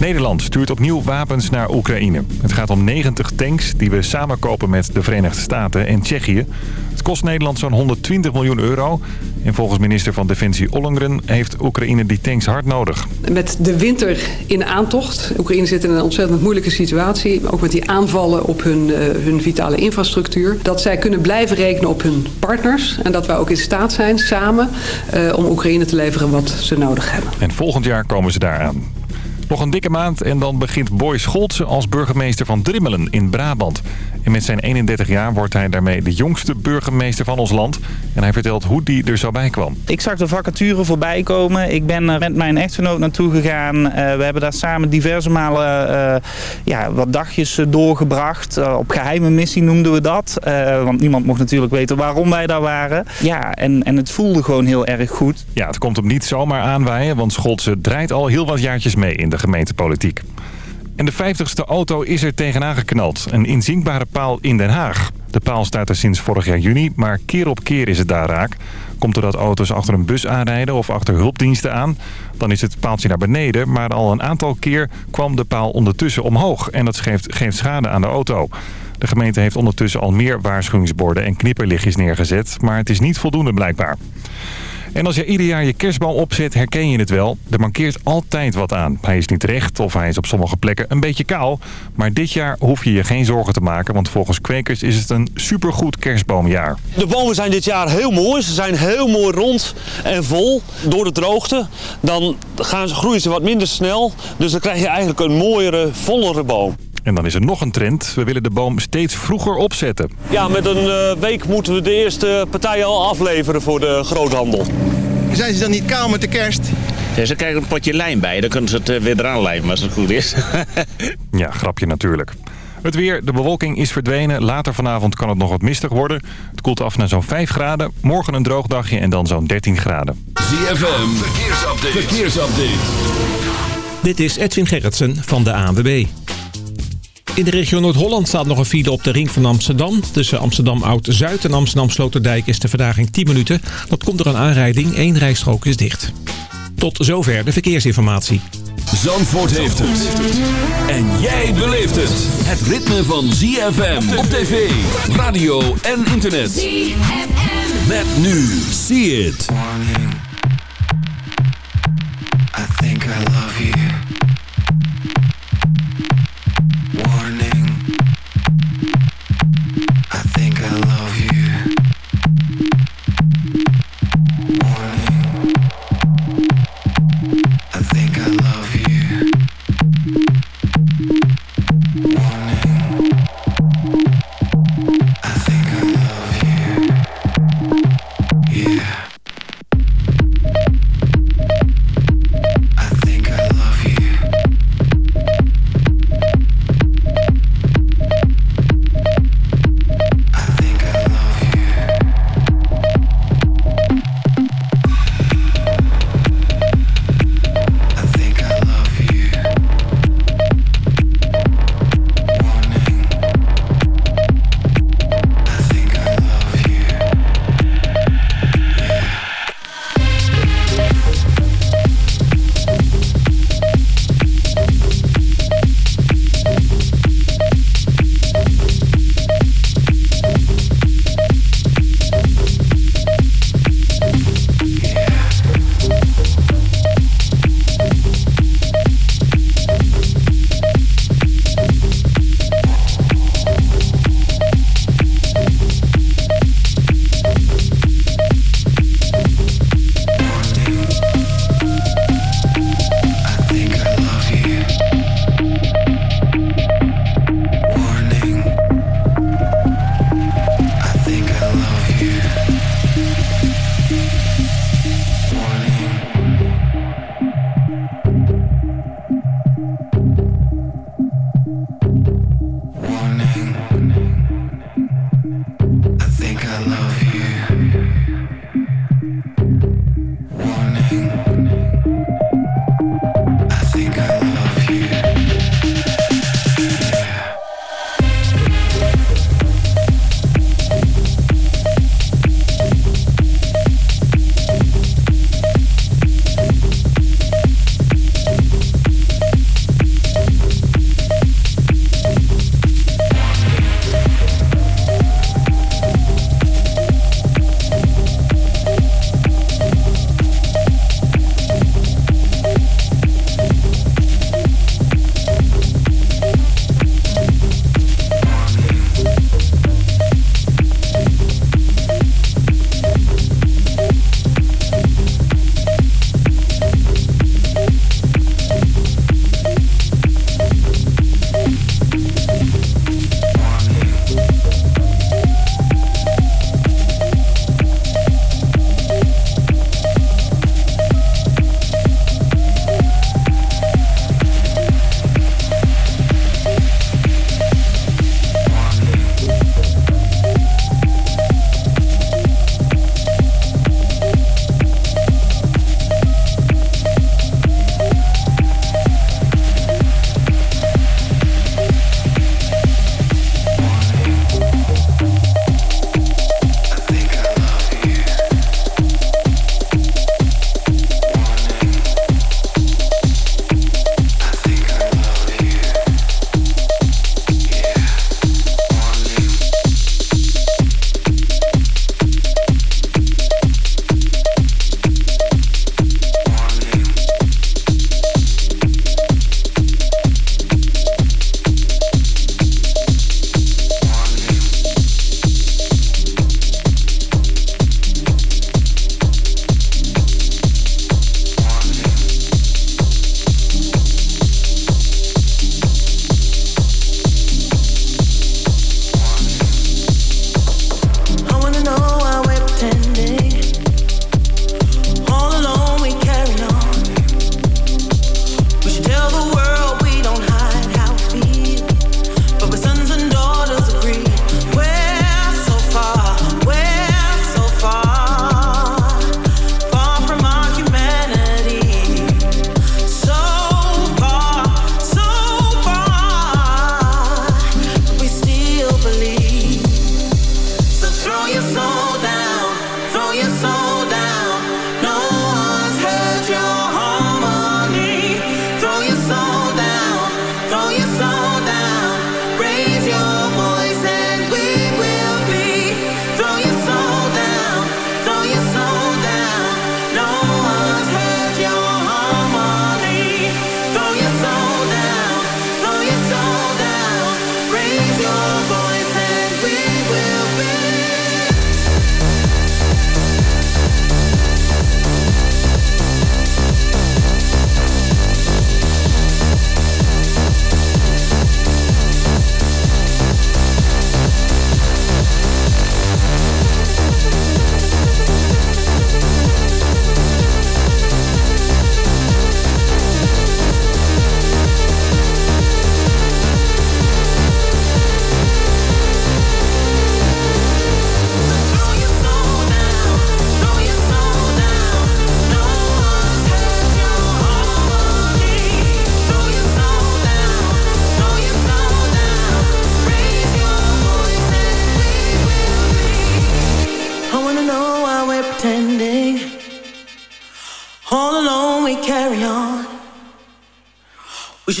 Nederland stuurt opnieuw wapens naar Oekraïne. Het gaat om 90 tanks die we samen kopen met de Verenigde Staten en Tsjechië. Het kost Nederland zo'n 120 miljoen euro. En volgens minister van Defensie Ollongren heeft Oekraïne die tanks hard nodig. Met de winter in aantocht. Oekraïne zit in een ontzettend moeilijke situatie. Ook met die aanvallen op hun, uh, hun vitale infrastructuur. Dat zij kunnen blijven rekenen op hun partners. En dat wij ook in staat zijn samen uh, om Oekraïne te leveren wat ze nodig hebben. En volgend jaar komen ze daaraan. Nog een dikke maand en dan begint Boy Scholtse als burgemeester van Drimmelen in Brabant. En met zijn 31 jaar wordt hij daarmee de jongste burgemeester van ons land. En hij vertelt hoe die er zo bij kwam. Ik zag de vacature voorbij komen. Ik ben er met mijn echtgenoot naartoe gegaan. Uh, we hebben daar samen diverse malen uh, ja, wat dagjes doorgebracht. Uh, op geheime missie noemden we dat. want niemand mocht natuurlijk weten waarom wij daar waren. Ja, en, en het voelde gewoon heel erg goed. Ja, het komt hem niet zomaar aanwaaien. Want Scholtse draait al heel wat jaartjes mee in de gemeentepolitiek. En de 50ste auto is er tegenaan geknald. Een inzinkbare paal in Den Haag. De paal staat er sinds vorig jaar juni, maar keer op keer is het daar raak. Komt er dat auto's achter een bus aanrijden of achter hulpdiensten aan... dan is het paaltje naar beneden, maar al een aantal keer kwam de paal ondertussen omhoog. En dat geeft, schade aan de auto. De gemeente heeft ondertussen al meer waarschuwingsborden en knipperlichtjes neergezet... maar het is niet voldoende blijkbaar. En als je ieder jaar je kerstboom opzet, herken je het wel. Er mankeert altijd wat aan. Hij is niet recht of hij is op sommige plekken een beetje kaal. Maar dit jaar hoef je je geen zorgen te maken, want volgens kwekers is het een supergoed kerstboomjaar. De bomen zijn dit jaar heel mooi. Ze zijn heel mooi rond en vol. Door de droogte, dan gaan ze, groeien ze wat minder snel. Dus dan krijg je eigenlijk een mooiere, vollere boom. En dan is er nog een trend. We willen de boom steeds vroeger opzetten. Ja, met een uh, week moeten we de eerste partijen al afleveren voor de groothandel. Zijn ze dan niet kaal met de kerst? Ja, ze krijgen een potje lijm bij. Dan kunnen ze het uh, weer eraan lijmen als het goed is. ja, grapje natuurlijk. Het weer, de bewolking is verdwenen. Later vanavond kan het nog wat mistig worden. Het koelt af naar zo'n 5 graden. Morgen een droog dagje en dan zo'n 13 graden. ZFM, verkeersupdate. verkeersupdate. Dit is Edwin Gerritsen van de ANWB. In de regio Noord-Holland staat nog een file op de ring van Amsterdam. Tussen Amsterdam Oud-Zuid en Amsterdam Sloterdijk is de verdaging 10 minuten. Dat komt door een aanrijding. Eén rijstrook is dicht. Tot zover de verkeersinformatie. Zandvoort heeft het. En jij beleeft het. Het ritme van ZFM op tv, radio en internet. ZFM. Met nu. See it. I think I love you.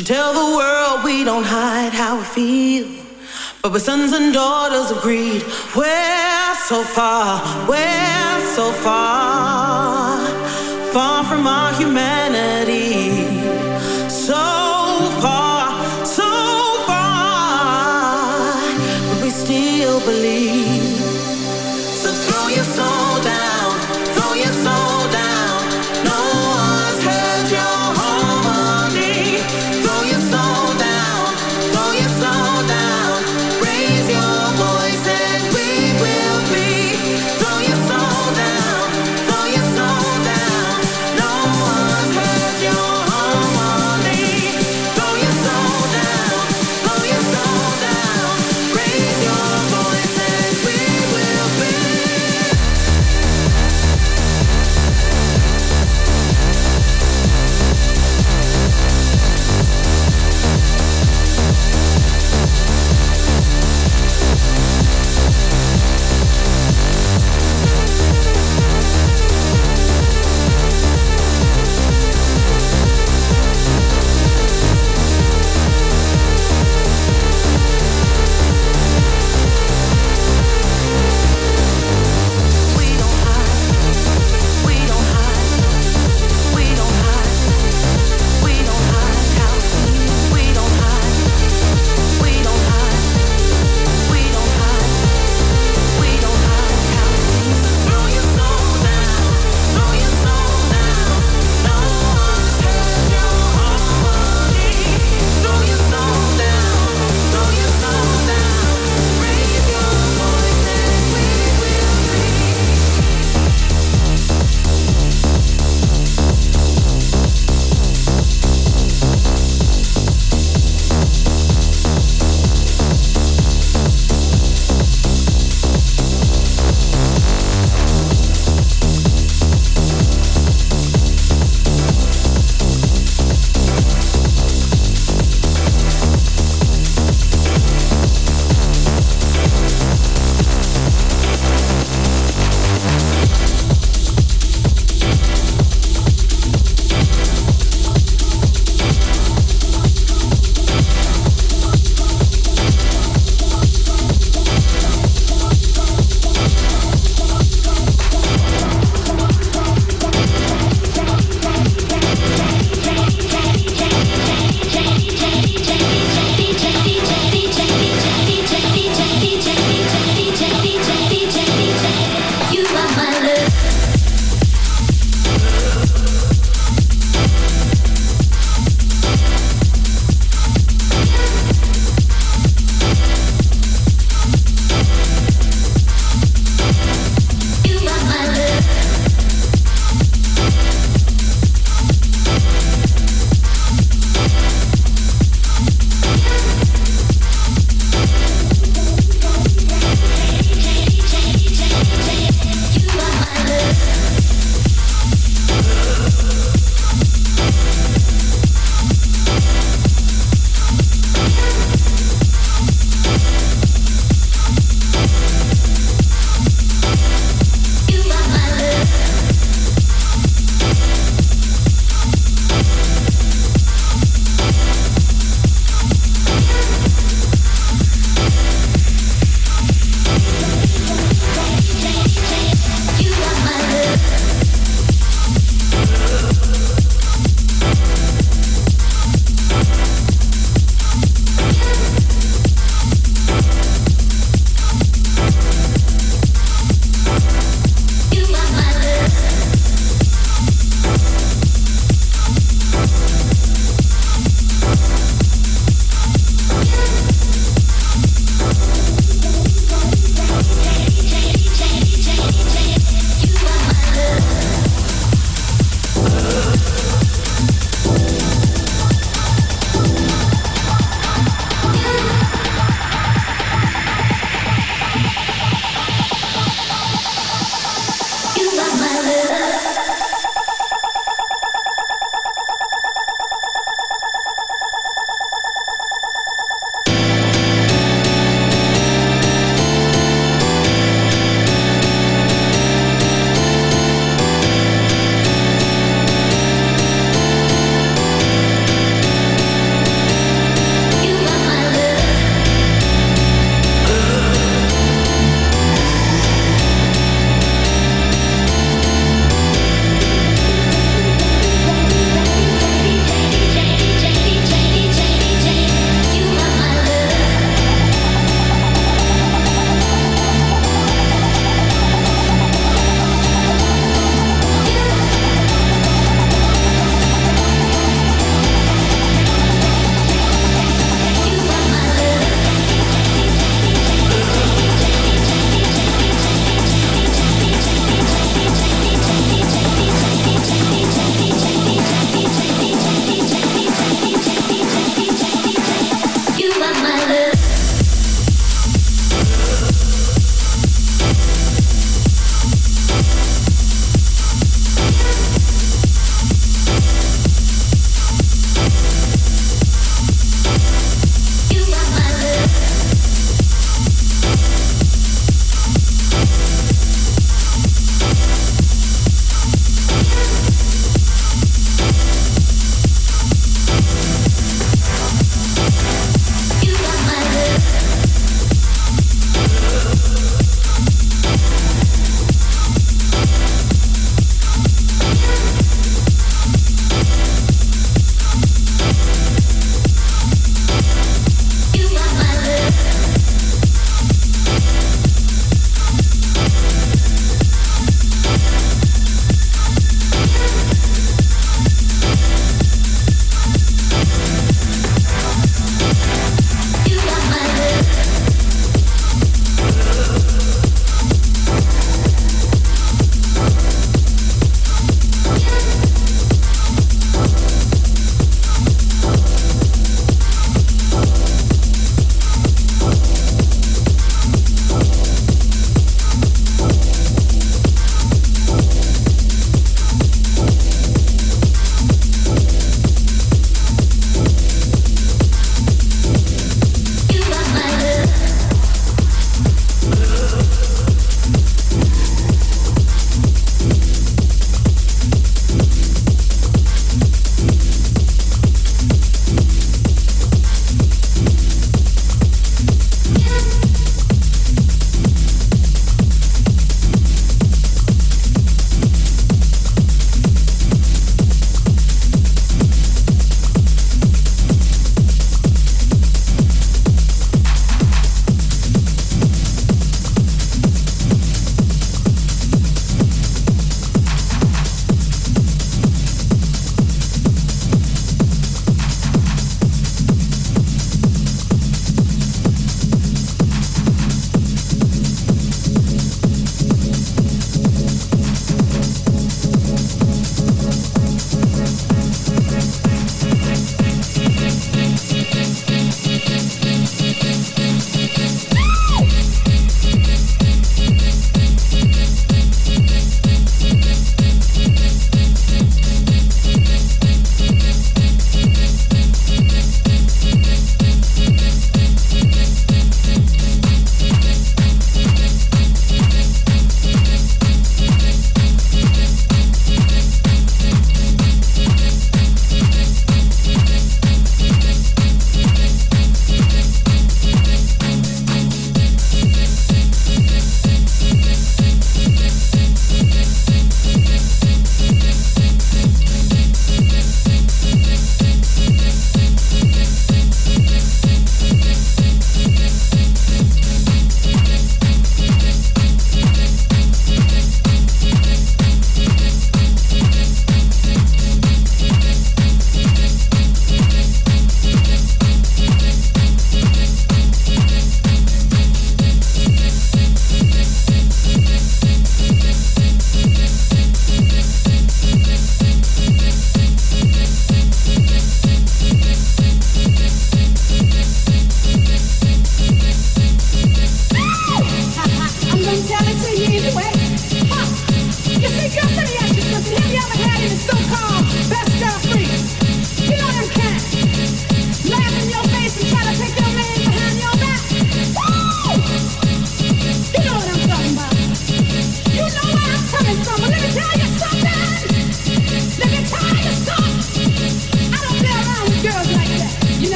Should tell the world we don't hide how we feel. But we're sons and daughters of greed. We're so far, we're so far, far from our humanity. So far, so far, but we still believe.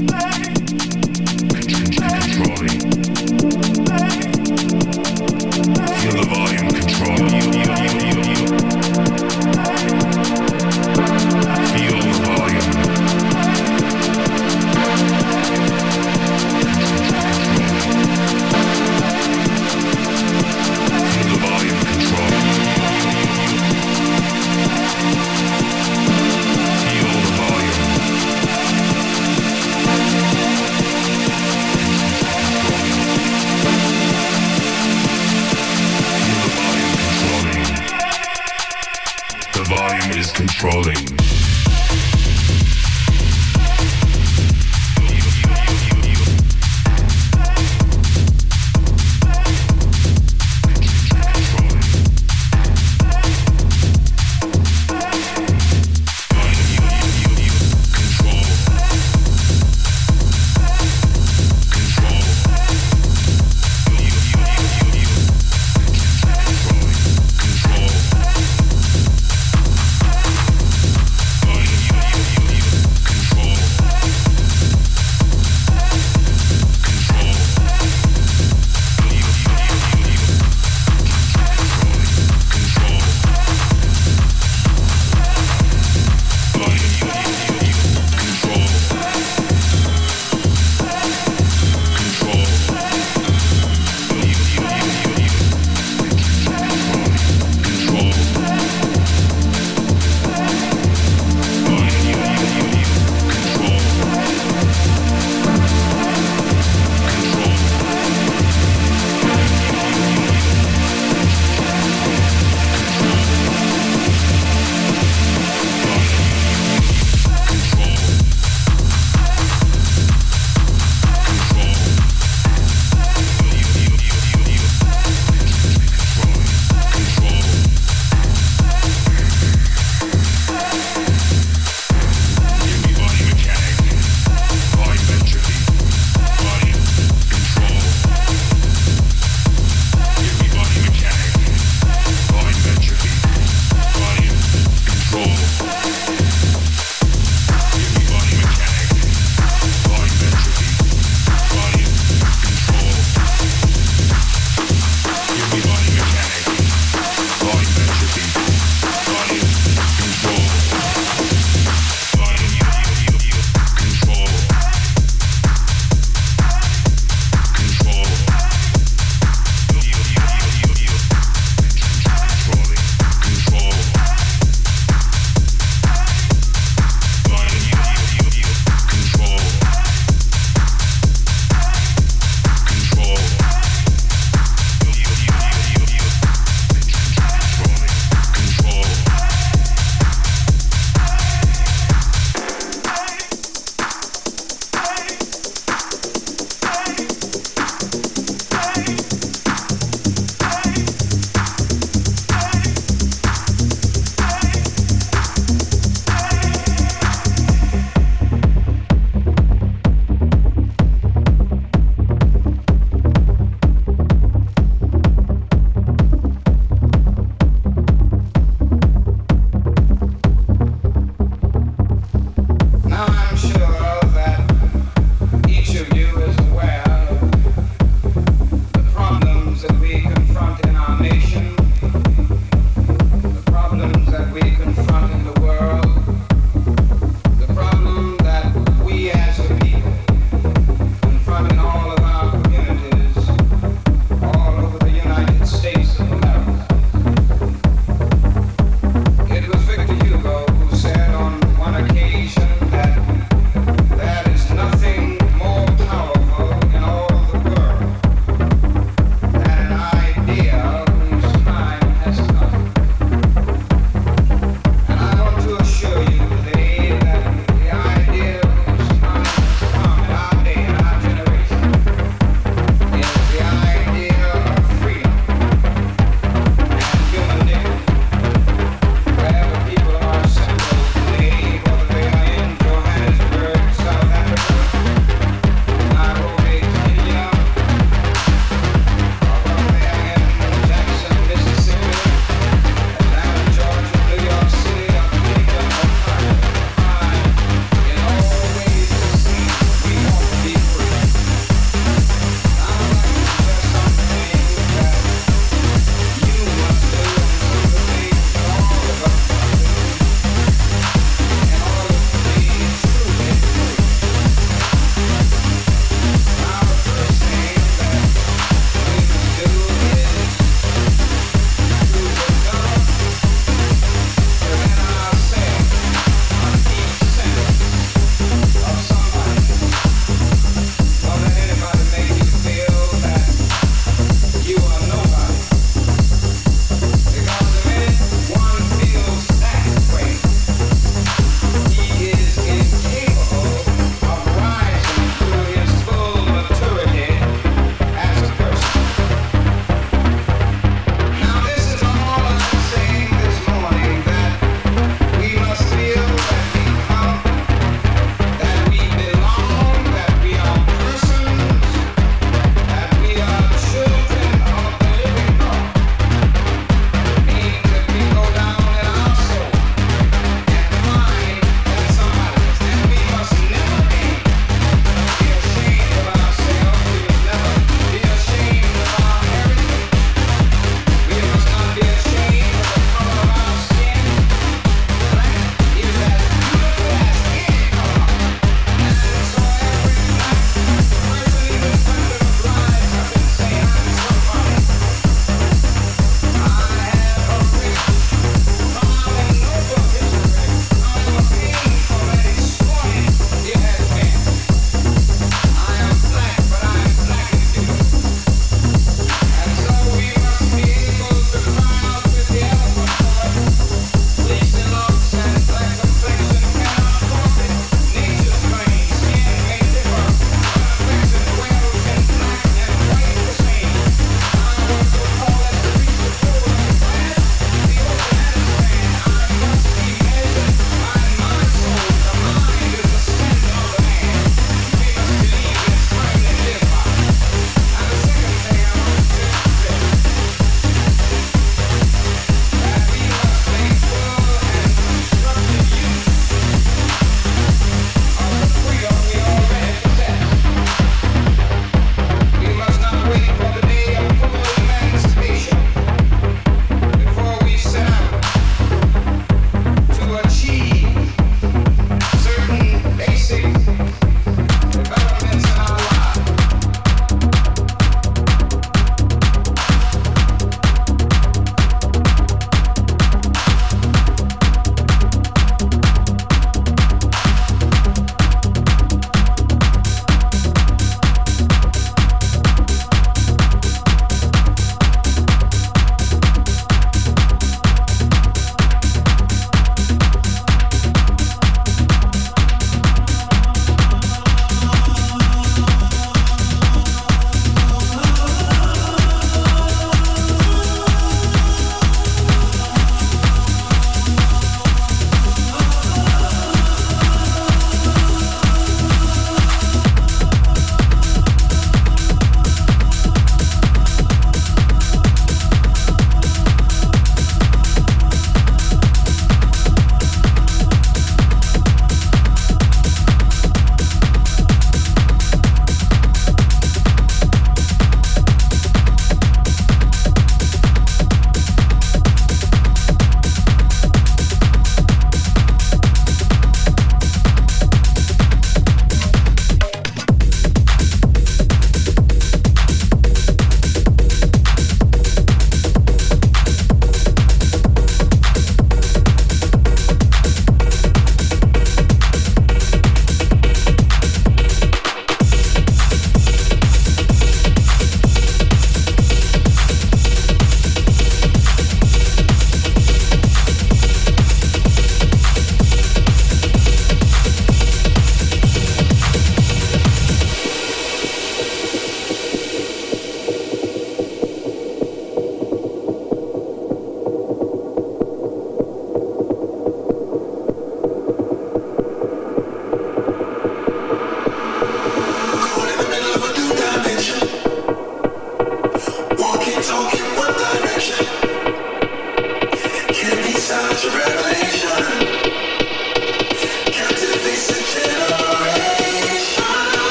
Yeah.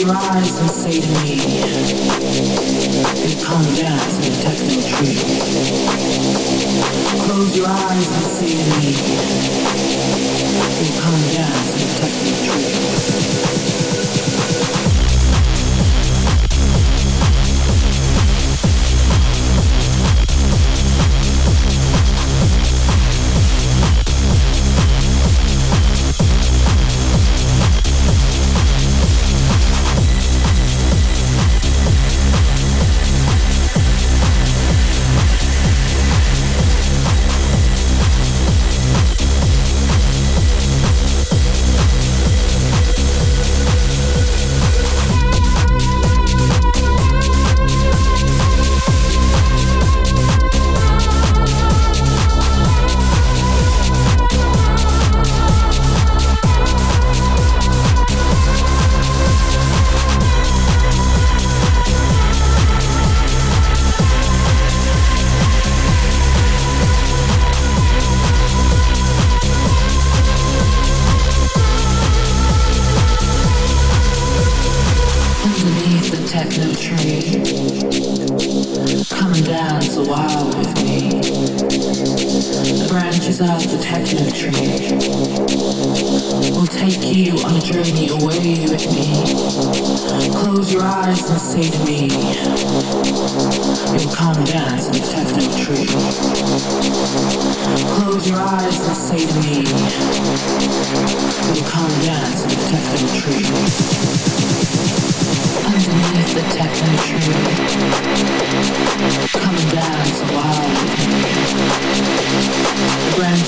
Your eyes and say to me, you come dance the techno tree. Close your eyes and say to me, you come dance the techno tree.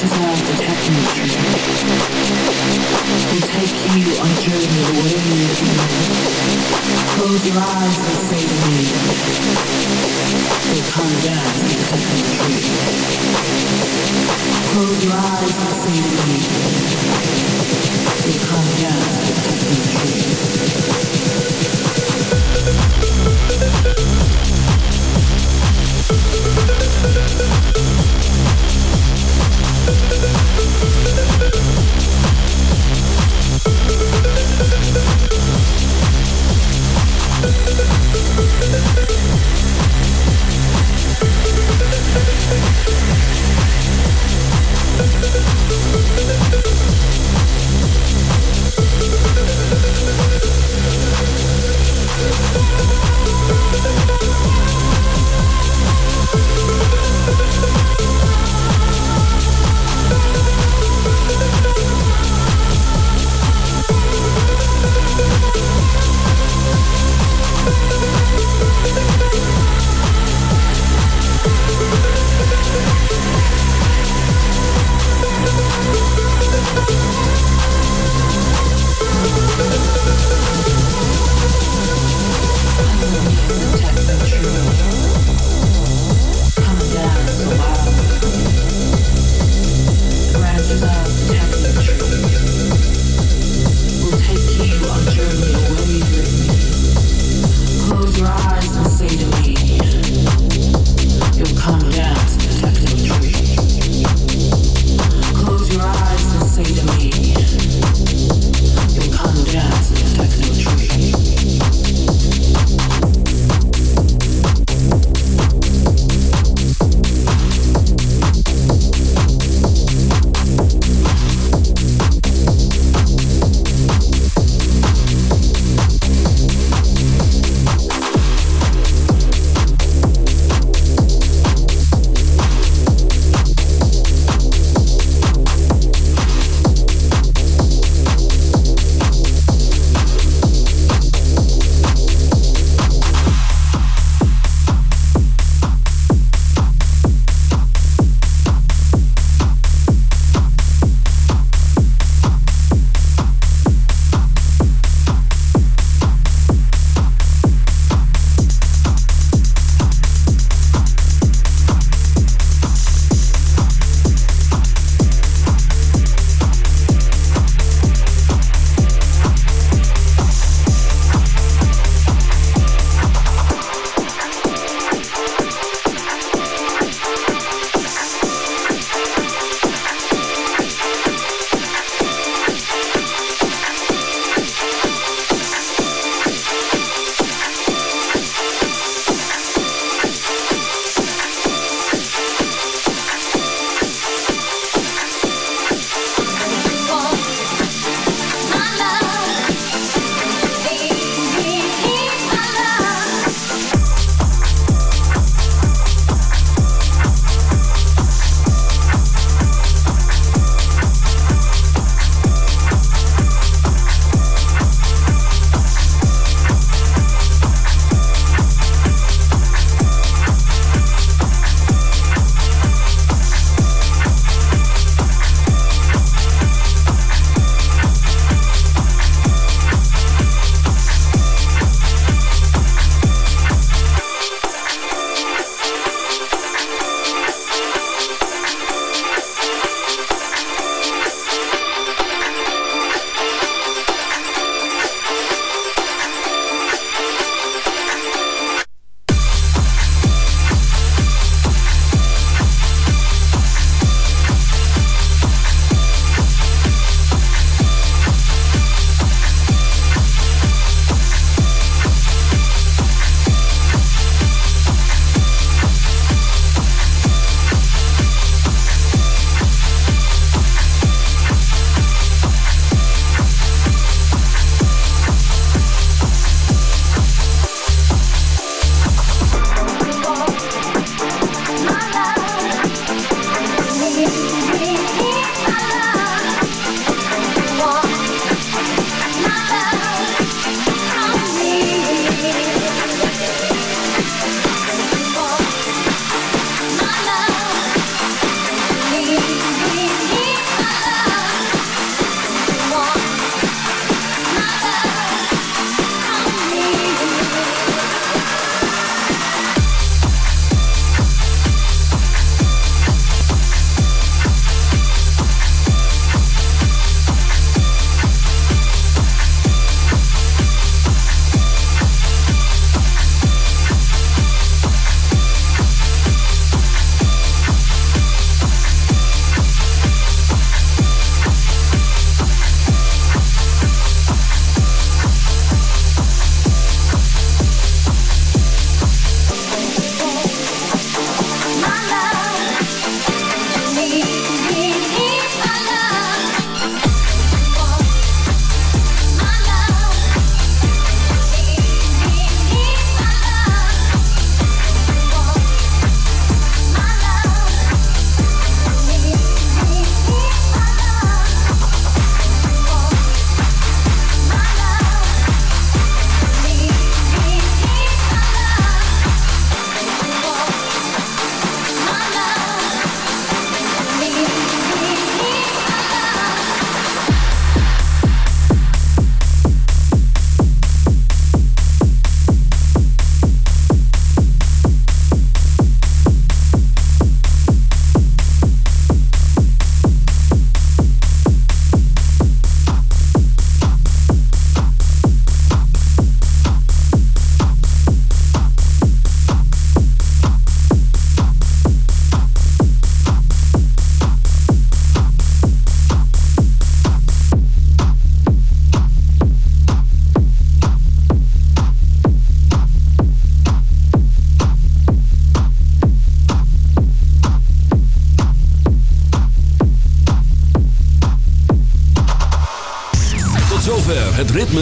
desire you technical will take you on a journey the way you can. Close your eyes and say to me, we'll come down to the technical Close your eyes and say to me, we'll come down to the technical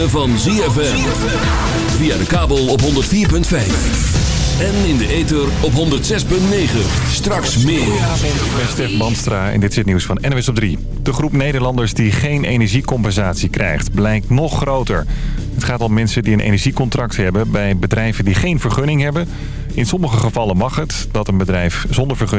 van ZFM. Via de kabel op 104.5. En in de ether op 106.9. Straks meer. Ik ben Stef Banstra en dit is het nieuws van NWS op 3. De groep Nederlanders die geen energiecompensatie krijgt blijkt nog groter. Het gaat om mensen die een energiecontract hebben bij bedrijven die geen vergunning hebben. In sommige gevallen mag het dat een bedrijf zonder vergunning